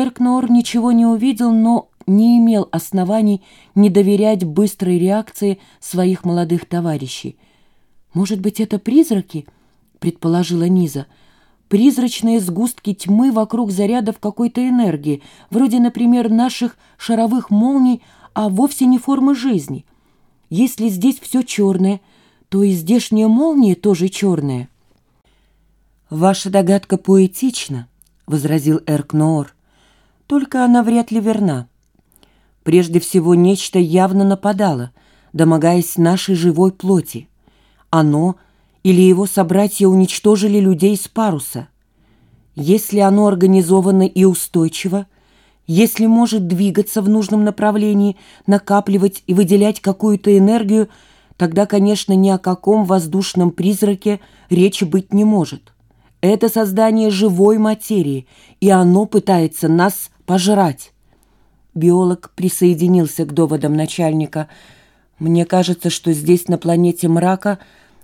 Эркнор ничего не увидел, но не имел оснований не доверять быстрой реакции своих молодых товарищей. «Может быть, это призраки?» — предположила Низа. «Призрачные сгустки тьмы вокруг зарядов какой-то энергии, вроде, например, наших шаровых молний, а вовсе не формы жизни. Если здесь все черное, то и здешние молнии тоже черные». «Ваша догадка поэтична», — возразил Эркноор. «Только она вряд ли верна. Прежде всего, нечто явно нападало, домогаясь нашей живой плоти. Оно или его собратья уничтожили людей с паруса. Если оно организовано и устойчиво, если может двигаться в нужном направлении, накапливать и выделять какую-то энергию, тогда, конечно, ни о каком воздушном призраке речи быть не может. Это создание живой материи, и оно пытается нас пожрать. Биолог присоединился к доводам начальника. «Мне кажется, что здесь, на планете мрака,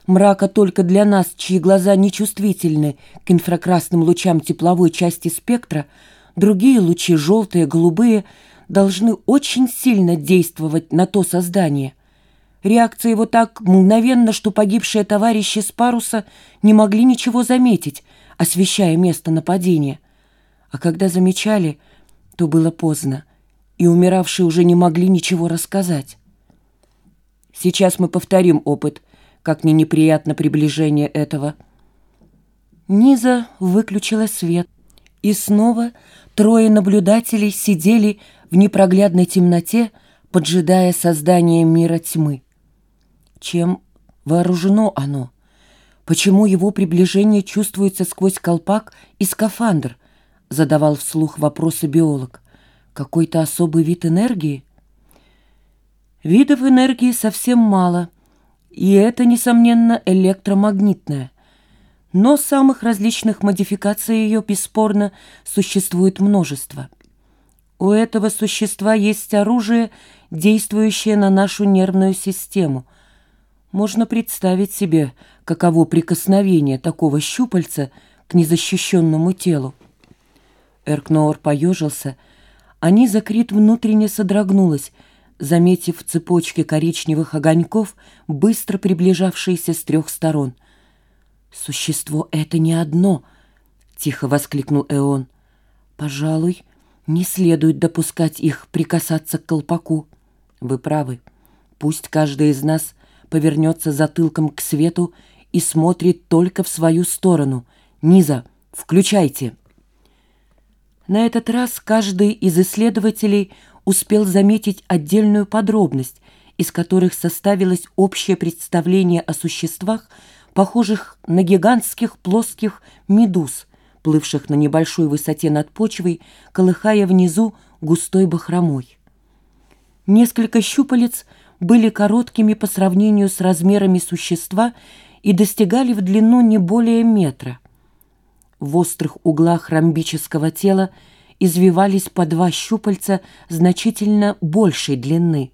мрака только для нас, чьи глаза нечувствительны к инфракрасным лучам тепловой части спектра, другие лучи, желтые, голубые, должны очень сильно действовать на то создание. Реакция его так мгновенна, что погибшие товарищи с паруса не могли ничего заметить, освещая место нападения. А когда замечали, то было поздно и умиравшие уже не могли ничего рассказать. Сейчас мы повторим опыт, как мне неприятно приближение этого. Низа выключила свет, и снова трое наблюдателей сидели в непроглядной темноте, поджидая создание мира тьмы. Чем вооружено оно? Почему его приближение чувствуется сквозь колпак и скафандр? Задавал вслух вопросы биолог. Какой-то особый вид энергии? Видов энергии совсем мало, и это, несомненно, электромагнитная. Но самых различных модификаций ее, бесспорно, существует множество. У этого существа есть оружие, действующее на нашу нервную систему. Можно представить себе, каково прикосновение такого щупальца к незащищенному телу. Эркноор поежился, они закрит внутренне содрогнулась, заметив цепочки коричневых огоньков, быстро приближавшиеся с трех сторон. «Существо это не одно!» — тихо воскликнул Эон. «Пожалуй, не следует допускать их прикасаться к колпаку. Вы правы. Пусть каждый из нас повернется затылком к свету и смотрит только в свою сторону. Низа, включайте!» На этот раз каждый из исследователей успел заметить отдельную подробность, из которых составилось общее представление о существах, похожих на гигантских плоских медуз, плывших на небольшой высоте над почвой, колыхая внизу густой бахромой. Несколько щупалец были короткими по сравнению с размерами существа и достигали в длину не более метра – в острых углах ромбического тела извивались по два щупальца значительно большей длины.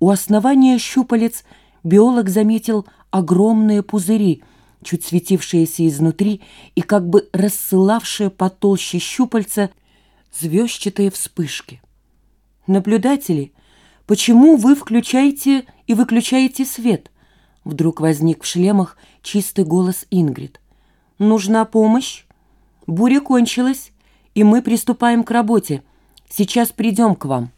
У основания щупалец биолог заметил огромные пузыри, чуть светившиеся изнутри и как бы рассылавшие по толще щупальца звездчатые вспышки. «Наблюдатели, почему вы включаете и выключаете свет?» Вдруг возник в шлемах чистый голос Ингрид. Нужна помощь? Буря кончилась, и мы приступаем к работе. Сейчас придем к вам».